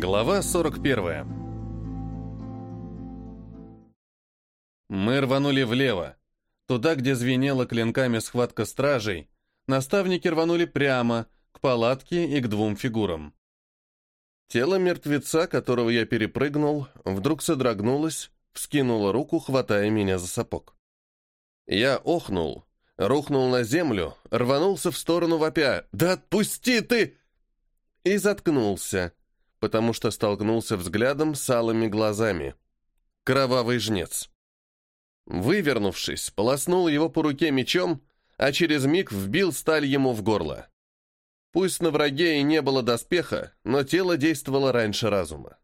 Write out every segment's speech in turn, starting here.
Глава 41. Мы рванули влево, туда, где звенела клинками схватка стражей. Наставники рванули прямо, к палатке и к двум фигурам. Тело мертвеца, которого я перепрыгнул, вдруг содрогнулось, вскинуло руку, хватая меня за сапог. Я охнул, рухнул на землю, рванулся в сторону вопя. «Да отпусти ты!» И заткнулся, потому что столкнулся взглядом с алыми глазами. Кровавый жнец. Вывернувшись, полоснул его по руке мечом, а через миг вбил сталь ему в горло. Пусть на враге и не было доспеха, но тело действовало раньше разума.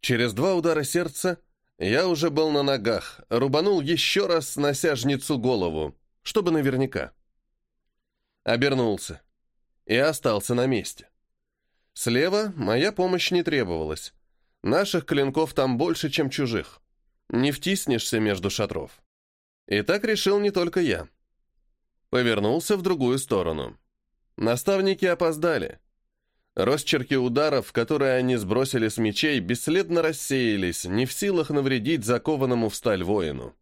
Через два удара сердца я уже был на ногах, рубанул еще раз, снося жнецу голову, чтобы наверняка. Обернулся и остался на месте. Слева моя помощь не требовалась. Наших клинков там больше, чем чужих. Не втиснешься между шатров. И так решил не только я. Повернулся в другую сторону. Наставники опоздали. Росчерки ударов, которые они сбросили с мечей, бесследно рассеялись, не в силах навредить закованному в сталь воину.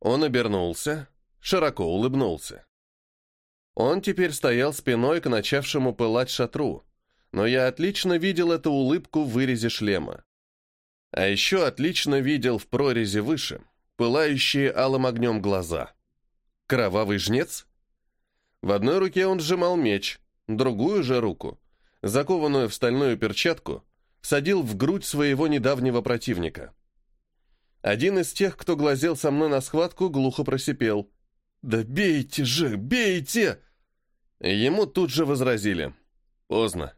Он обернулся, широко улыбнулся. Он теперь стоял спиной к начавшему пылать шатру, но я отлично видел эту улыбку в вырезе шлема. А еще отлично видел в прорезе выше пылающие алым огнем глаза. Кровавый жнец? В одной руке он сжимал меч, другую же руку, закованную в стальную перчатку, садил в грудь своего недавнего противника. Один из тех, кто глазел со мной на схватку, глухо просипел. «Да бейте же, бейте!» Ему тут же возразили. Поздно.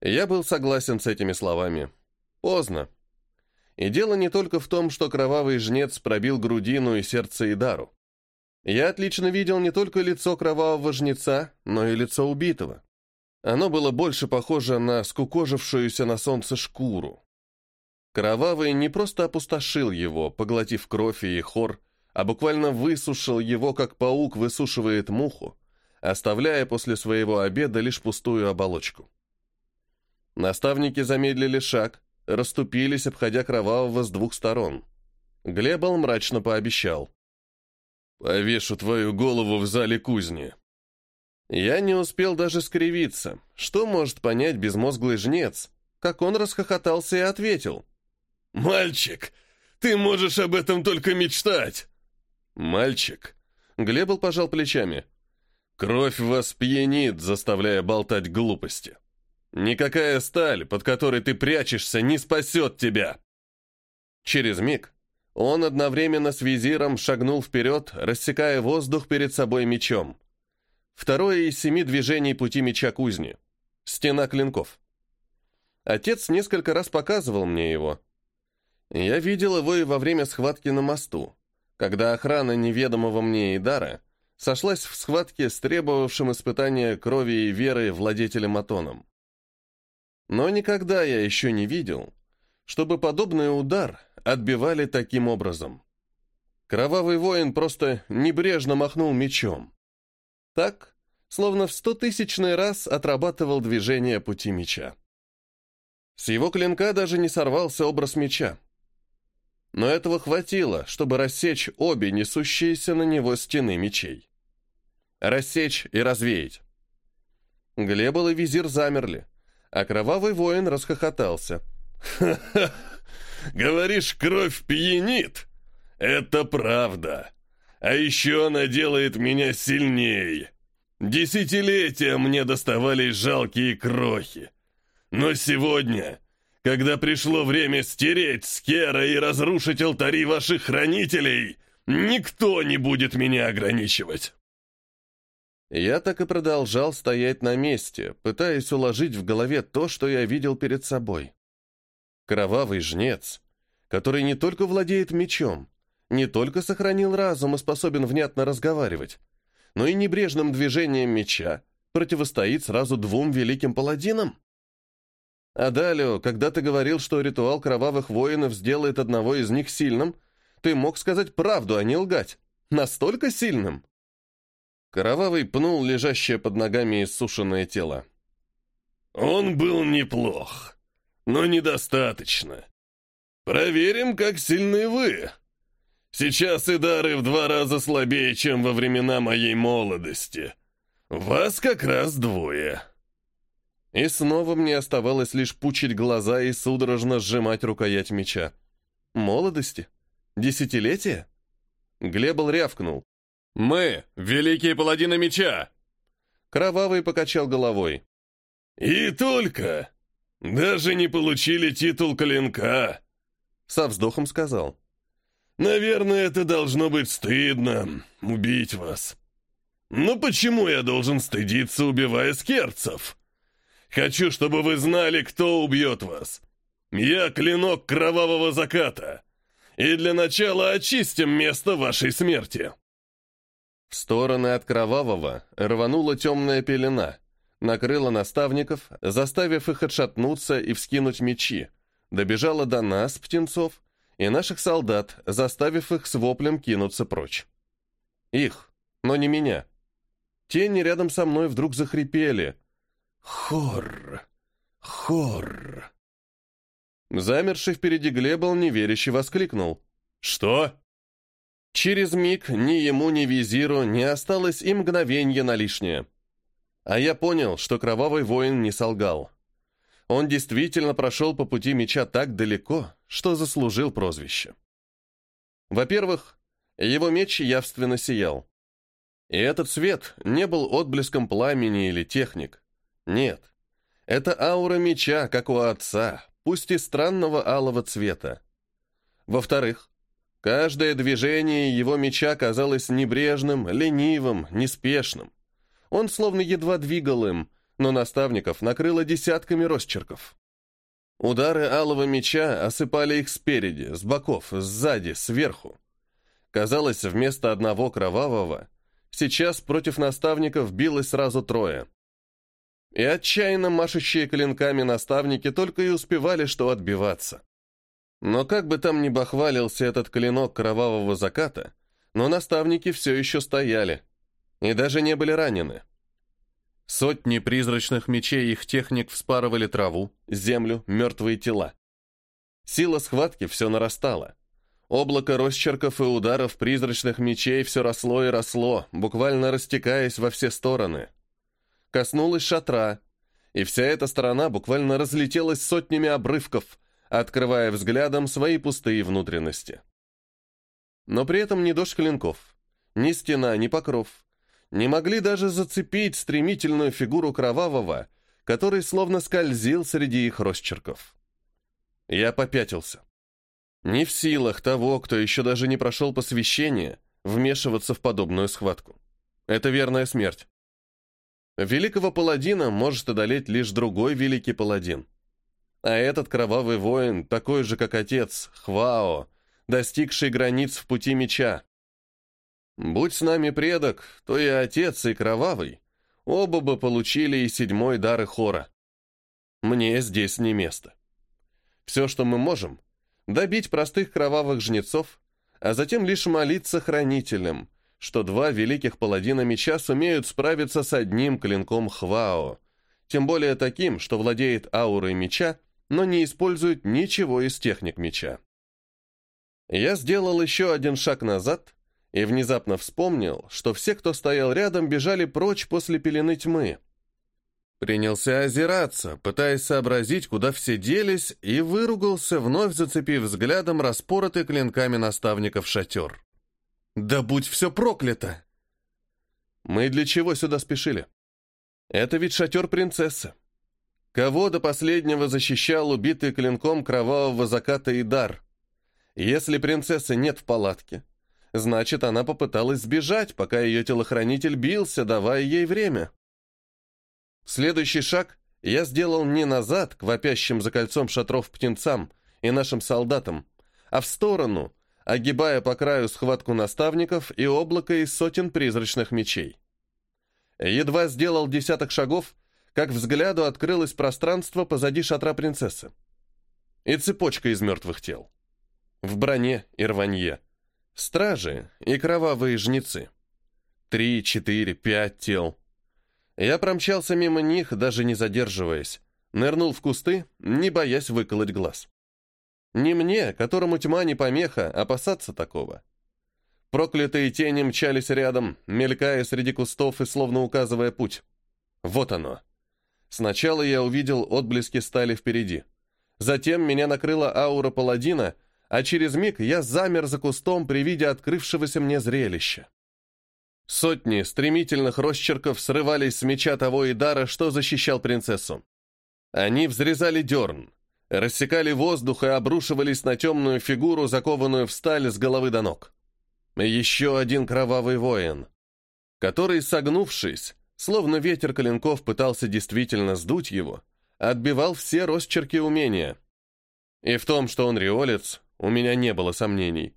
Я был согласен с этими словами. Поздно. И дело не только в том, что кровавый жнец пробил грудину и сердце Идару. Я отлично видел не только лицо кровавого жнеца, но и лицо убитого. Оно было больше похоже на скукожившуюся на солнце шкуру. Кровавый не просто опустошил его, поглотив кровь и хор, а буквально высушил его, как паук высушивает муху, оставляя после своего обеда лишь пустую оболочку. Наставники замедлили шаг, расступились, обходя кровавого с двух сторон. Глебал мрачно пообещал. «Повешу твою голову в зале кузни». Я не успел даже скривиться. Что может понять безмозглый жнец? Как он расхохотался и ответил. «Мальчик, ты можешь об этом только мечтать!» «Мальчик!» Глебл пожал плечами. «Кровь вас пьянит, заставляя болтать глупости. Никакая сталь, под которой ты прячешься, не спасет тебя!» Через миг он одновременно с визиром шагнул вперед, рассекая воздух перед собой мечом. Второе из семи движений пути меча кузни. Стена клинков. Отец несколько раз показывал мне его. Я видел его и во время схватки на мосту, когда охрана неведомого мне Идара сошлась в схватке с требовавшим испытания крови и веры владетелем Атоном. Но никогда я еще не видел, чтобы подобный удар отбивали таким образом. Кровавый воин просто небрежно махнул мечом. Так, словно в стотысячный раз отрабатывал движение пути меча. С его клинка даже не сорвался образ меча. Но этого хватило, чтобы рассечь обе несущиеся на него стены мечей. Рассечь и развеять. Глебл и визир замерли, а кровавый воин расхохотался. «Ха-ха! Говоришь, кровь пьянит? Это правда. А еще она делает меня сильнее. Десятилетия мне доставались жалкие крохи. Но сегодня, когда пришло время стереть Скера и разрушить алтари ваших хранителей, никто не будет меня ограничивать». Я так и продолжал стоять на месте, пытаясь уложить в голове то, что я видел перед собой. Кровавый жнец, который не только владеет мечом, не только сохранил разум и способен внятно разговаривать, но и небрежным движением меча противостоит сразу двум великим паладинам. Адалио, когда ты говорил, что ритуал кровавых воинов сделает одного из них сильным, ты мог сказать правду, а не лгать. Настолько сильным. Кровавый пнул лежащее под ногами иссушенное тело. Он был неплох, но недостаточно. Проверим, как сильны вы. Сейчас и дары в два раза слабее, чем во времена моей молодости. Вас как раз двое. И снова мне оставалось лишь пучить глаза и судорожно сжимать рукоять меча. Молодости? Десятилетия? Глебл рявкнул. «Мы — великие паладины меча!» Кровавый покачал головой. «И только! Даже не получили титул клинка!» Со вздохом сказал. «Наверное, это должно быть стыдно, убить вас. Но почему я должен стыдиться, убивая скерцев? Хочу, чтобы вы знали, кто убьет вас. Я клинок кровавого заката. И для начала очистим место вашей смерти». В стороны от кровавого рванула темная пелена, накрыла наставников, заставив их отшатнуться и вскинуть мечи, добежала до нас, птенцов, и наших солдат, заставив их с воплем кинуться прочь. Их, но не меня. Тени рядом со мной вдруг захрипели. «Хор! Хор!» Замерший впереди Глебл неверяще воскликнул. «Что?» Через миг ни ему, ни визиру не осталось и мгновенья на лишнее. А я понял, что кровавый воин не солгал. Он действительно прошел по пути меча так далеко, что заслужил прозвище. Во-первых, его меч явственно сиял. И этот свет не был отблеском пламени или техник. Нет. Это аура меча, как у отца, пусть и странного алого цвета. Во-вторых, каждое движение его меча казалось небрежным, ленивым, неспешным. Он словно едва двигал им, но наставников накрыло десятками росчерков. Удары алого меча осыпали их спереди, с боков, сзади, сверху. Казалось, вместо одного кровавого сейчас против наставников билось сразу трое. И отчаянно машущие клинками наставники только и успевали что отбиваться. Но как бы там ни бахвалился этот клинок кровавого заката, но наставники все еще стояли и даже не были ранены. Сотни призрачных мечей их техник вспарывали траву, землю, мертвые тела. Сила схватки все нарастала. Облако росчерков и ударов призрачных мечей все росло и росло, буквально растекаясь во все стороны. Коснулась шатра, и вся эта сторона буквально разлетелась сотнями обрывков, открывая взглядом свои пустые внутренности. Но при этом ни дождь клинков, ни стена, ни покров, не могли даже зацепить стремительную фигуру кровавого, который словно скользил среди их росчерков. Я попятился. Не в силах того, кто еще даже не прошел посвящение, вмешиваться в подобную схватку. Это верная смерть. Великого паладина может одолеть лишь другой великий паладин. А этот кровавый воин, такой же, как отец, Хвао, достигший границ в пути меча, Будь с нами предок, то и отец, и кровавый, оба бы получили и седьмой дар хора. Мне здесь не место. Все, что мы можем, добить простых кровавых жнецов, а затем лишь молиться хранителям, что два великих паладина меча сумеют справиться с одним клинком Хвао, тем более таким, что владеет аурой меча, но не использует ничего из техник меча. Я сделал еще один шаг назад и внезапно вспомнил, что все, кто стоял рядом, бежали прочь после пелены тьмы. Принялся озираться, пытаясь сообразить, куда все делись, и выругался, вновь зацепив взглядом распоротый клинками наставников шатер. «Да будь все проклято!» «Мы для чего сюда спешили? Это ведь шатер принцессы. Кого до последнего защищал убитый клинком кровавого заката и дар? Если принцессы нет в палатке, Значит, она попыталась сбежать, пока ее телохранитель бился, давая ей время. Следующий шаг я сделал не назад, к вопящим за кольцом шатров птенцам и нашим солдатам, а в сторону, огибая по краю схватку наставников и облако из сотен призрачных мечей. Едва сделал десяток шагов, как взгляду открылось пространство позади шатра принцессы. И цепочка из мертвых тел. В броне и рванье. Стражи и кровавые жнецы. Три, четыре, пять тел. Я промчался мимо них, даже не задерживаясь, нырнул в кусты, не боясь выколоть глаз. Не мне, которому тьма не помеха, опасаться такого. Проклятые тени мчались рядом, мелькая среди кустов и словно указывая путь. Вот оно. Сначала я увидел отблески стали впереди. Затем меня накрыла аура паладина, а через миг я замер за кустом при виде открывшегося мне зрелища. Сотни стремительных росчерков срывались с меча того Идара, что защищал принцессу. Они взрезали дерн, рассекали воздух и обрушивались на темную фигуру, закованную в сталь с головы до ног. Еще один кровавый воин, который, согнувшись, словно ветер коленков пытался действительно сдуть его, отбивал все росчерки умения. И в том, что он риолец, у меня не было сомнений.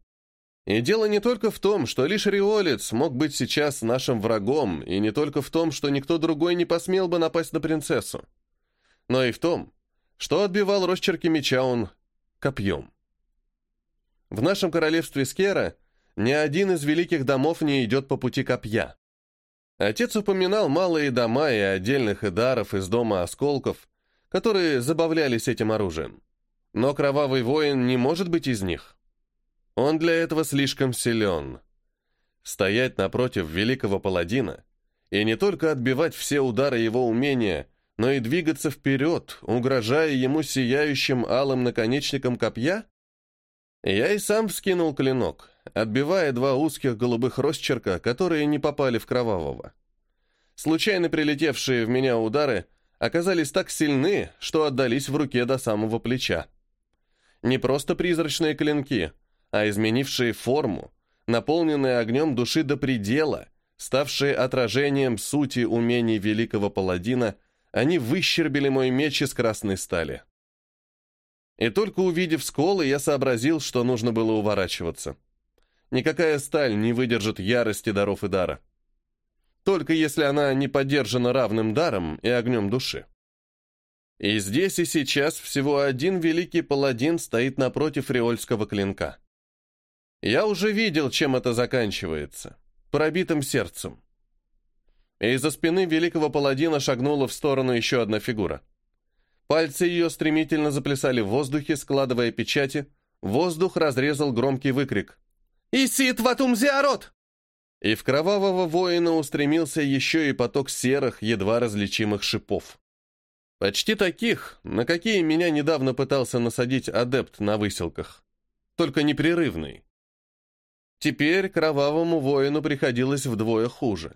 И дело не только в том, что лишь риолец мог быть сейчас нашим врагом, и не только в том, что никто другой не посмел бы напасть на принцессу, но и в том, что отбивал росчерки меча он копьем. В нашем королевстве Скера ни один из великих домов не идет по пути копья. Отец упоминал малые дома и отдельных идаров из дома осколков, которые забавлялись этим оружием. Но кровавый воин не может быть из них. Он для этого слишком силен. Стоять напротив великого паладина и не только отбивать все удары его умения, но и двигаться вперед, угрожая ему сияющим алым наконечником копья? Я и сам вскинул клинок, отбивая два узких голубых росчерка, которые не попали в кровавого. Случайно прилетевшие в меня удары оказались так сильны, что отдались в руке до самого плеча. Не просто призрачные клинки, а изменившие форму, наполненные огнем души до предела, ставшие отражением сути умений великого паладина – они выщербили мой меч из красной стали. И только увидев сколы, я сообразил, что нужно было уворачиваться. Никакая сталь не выдержит ярости даров и дара. Только если она не поддержана равным даром и огнем души. И здесь и сейчас всего один великий паладин стоит напротив риольского клинка. Я уже видел, чем это заканчивается. Пробитым сердцем из-за спины великого паладина шагнула в сторону еще одна фигура. Пальцы ее стремительно заплясали в воздухе, складывая печати. Воздух разрезал громкий выкрик. «Исит ватум зиарот!» И в кровавого воина устремился еще и поток серых, едва различимых шипов. Почти таких, на какие меня недавно пытался насадить адепт на выселках. Только непрерывный. Теперь кровавому воину приходилось вдвое хуже.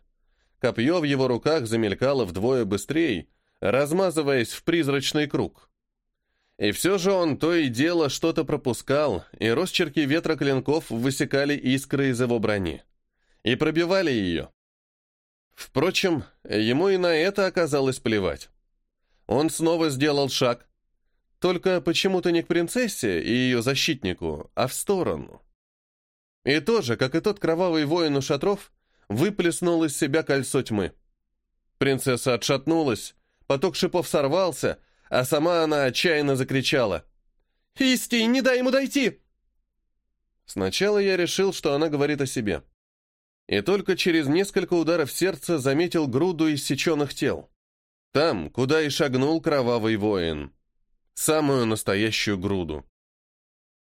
Копье в его руках замелькало вдвое быстрее, размазываясь в призрачный круг. И все же он то и дело что-то пропускал, и росчерки ветра клинков высекали искры из его брони. И пробивали ее. Впрочем, ему и на это оказалось плевать. Он снова сделал шаг. Только почему-то не к принцессе и ее защитнику, а в сторону. И тоже, как и тот кровавый воин у шатров, выплеснул из себя кольцо тьмы. Принцесса отшатнулась, поток шипов сорвался, а сама она отчаянно закричала. «Исти, не дай ему дойти!» Сначала я решил, что она говорит о себе. И только через несколько ударов сердца заметил груду иссеченных тел. Там, куда и шагнул кровавый воин. Самую настоящую груду.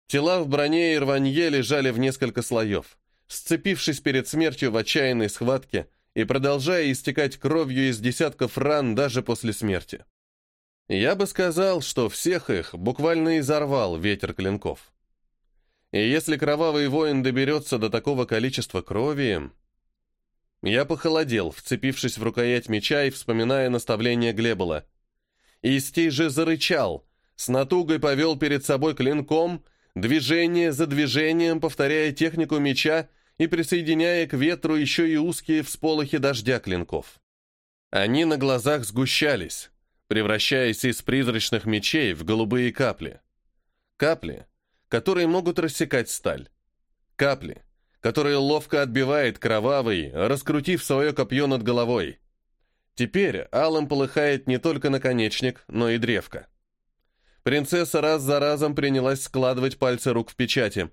Тела в броне и рванье лежали в несколько слоев сцепившись перед смертью в отчаянной схватке и продолжая истекать кровью из десятков ран даже после смерти. Я бы сказал, что всех их буквально изорвал ветер клинков. И если кровавый воин доберется до такого количества крови... Я похолодел, вцепившись в рукоять меча и вспоминая наставление Глебола. Истей же зарычал, с натугой повел перед собой клинком, движение за движением повторяя технику меча и присоединяя к ветру еще и узкие всполохи дождя клинков. Они на глазах сгущались, превращаясь из призрачных мечей в голубые капли. Капли, которые могут рассекать сталь. Капли, которые ловко отбивает кровавый, раскрутив свое копье над головой. Теперь алым полыхает не только наконечник, но и древко. Принцесса раз за разом принялась складывать пальцы рук в печати.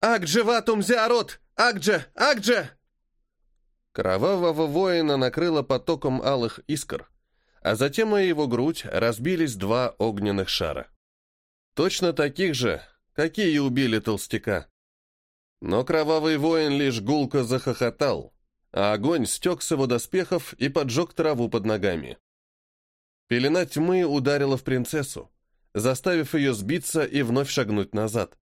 «Акджеватум зиарот! Акдже! Акдже!» Кровавого воина накрыло потоком алых искр, а затем и его грудь разбились два огненных шара. Точно таких же, какие убили толстяка. Но кровавый воин лишь гулко захохотал, а огонь стек с его доспехов и поджег траву под ногами. Пелена тьмы ударила в принцессу, заставив ее сбиться и вновь шагнуть назад.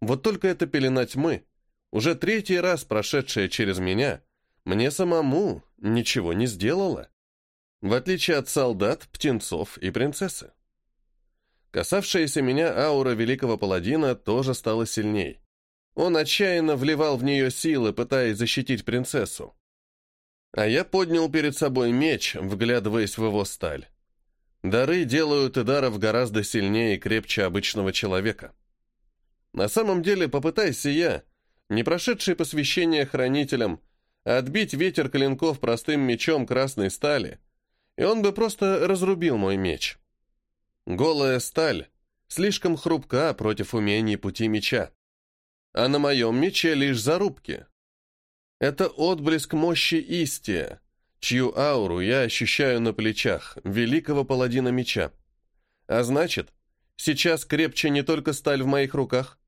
Вот только эта пелена тьмы, уже третий раз прошедшая через меня, мне самому ничего не сделала, в отличие от солдат, птенцов и принцессы. Касавшаяся меня аура великого паладина тоже стала сильней. Он отчаянно вливал в нее силы, пытаясь защитить принцессу. А я поднял перед собой меч, вглядываясь в его сталь. Дары делают Идаров гораздо сильнее и крепче обычного человека. На самом деле, попытайся я, не прошедший посвящение хранителям, отбить ветер клинков простым мечом красной стали, и он бы просто разрубил мой меч. Голая сталь слишком хрупка против умений пути меча, а на моем мече лишь зарубки. Это отблеск мощи Истия, чью ауру я ощущаю на плечах великого паладина меча. А значит, сейчас крепче не только сталь в моих руках,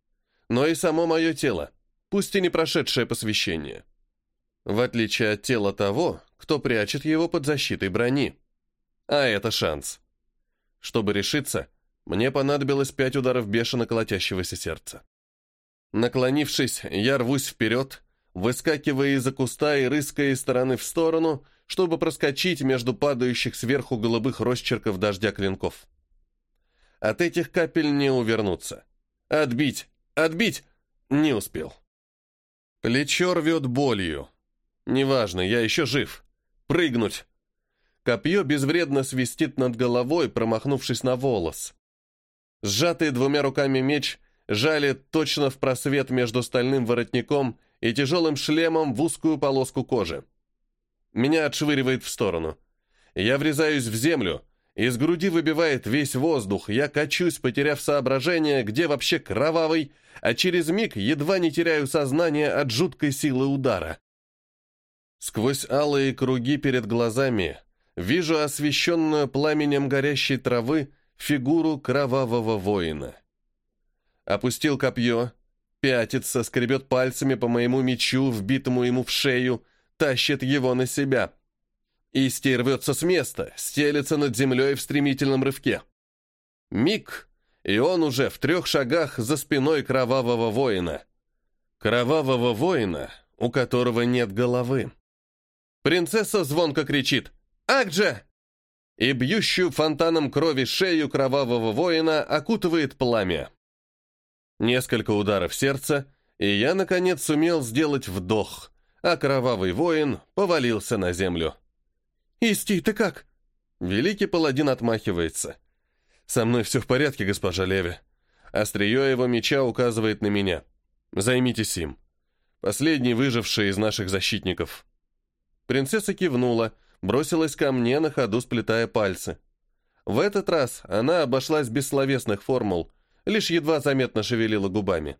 но и само мое тело, пусть и не прошедшее посвящение. В отличие от тела того, кто прячет его под защитой брони. А это шанс. Чтобы решиться, мне понадобилось пять ударов бешено колотящегося сердца. Наклонившись, я рвусь вперед, выскакивая из-за куста и рыская из стороны в сторону, чтобы проскочить между падающих сверху голубых росчерков дождя клинков. От этих капель не увернуться. Отбить! Отбить! Не успел. Плечо рвет болью. Неважно, я еще жив. Прыгнуть! Копье безвредно свистит над головой, промахнувшись на волос. Сжатый двумя руками меч жалит точно в просвет между стальным воротником и тяжелым шлемом в узкую полоску кожи. Меня отшвыривает в сторону. Я врезаюсь в землю, из груди выбивает весь воздух, я качусь, потеряв соображение, где вообще кровавый, а через миг едва не теряю сознание от жуткой силы удара. Сквозь алые круги перед глазами вижу освещенную пламенем горящей травы фигуру кровавого воина. Опустил копье, пятится, скребет пальцами по моему мечу, вбитому ему в шею, тащит его на себя. Исти рвется с места, стелется над землей в стремительном рывке. Миг, и он уже в трех шагах за спиной кровавого воина. Кровавого воина, у которого нет головы. Принцесса звонко кричит «Акджа!» и бьющую фонтаном крови шею кровавого воина окутывает пламя. Несколько ударов сердца, и я, наконец, сумел сделать вдох, а кровавый воин повалился на землю. «Исти, ты как?» Великий паладин отмахивается. «Со мной все в порядке, госпожа Леви». Острие его меча указывает на меня. «Займитесь им. Последний выживший из наших защитников». Принцесса кивнула, бросилась ко мне, на ходу сплетая пальцы. В этот раз она обошлась без словесных формул, лишь едва заметно шевелила губами.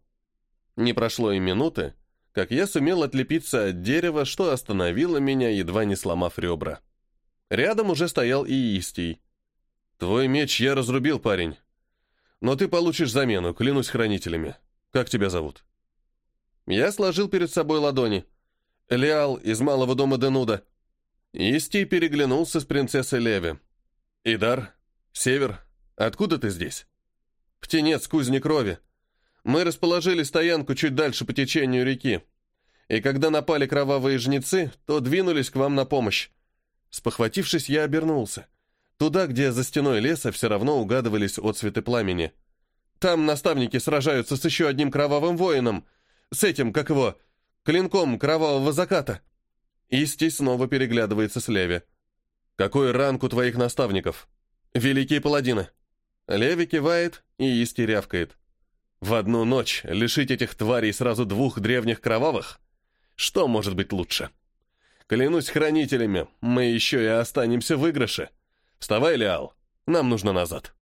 Не прошло и минуты, как я сумел отлепиться от дерева, что остановило меня, едва не сломав ребра. Рядом уже стоял и Истий. «Твой меч я разрубил, парень. Но ты получишь замену, клянусь хранителями. Как тебя зовут?» Я сложил перед собой ладони. Леал из малого дома Денуда. Истий переглянулся с принцессой Леви. «Идар? Север? Откуда ты здесь?» «Птенец, кузни крови. Мы расположили стоянку чуть дальше по течению реки. И когда напали кровавые жнецы, то двинулись к вам на помощь. Спохватившись, я обернулся. Туда, где за стеной леса все равно угадывались отцветы пламени. Там наставники сражаются с еще одним кровавым воином. С этим, как его, клинком кровавого заката. Исти снова переглядывается с Леви. «Какой ранг у твоих наставников?» «Великие паладины». Леви кивает и Исти рявкает. «В одну ночь лишить этих тварей сразу двух древних кровавых? Что может быть лучше?» «Клянусь хранителями, мы еще и останемся в выигрыше. Вставай, Леал, нам нужно назад».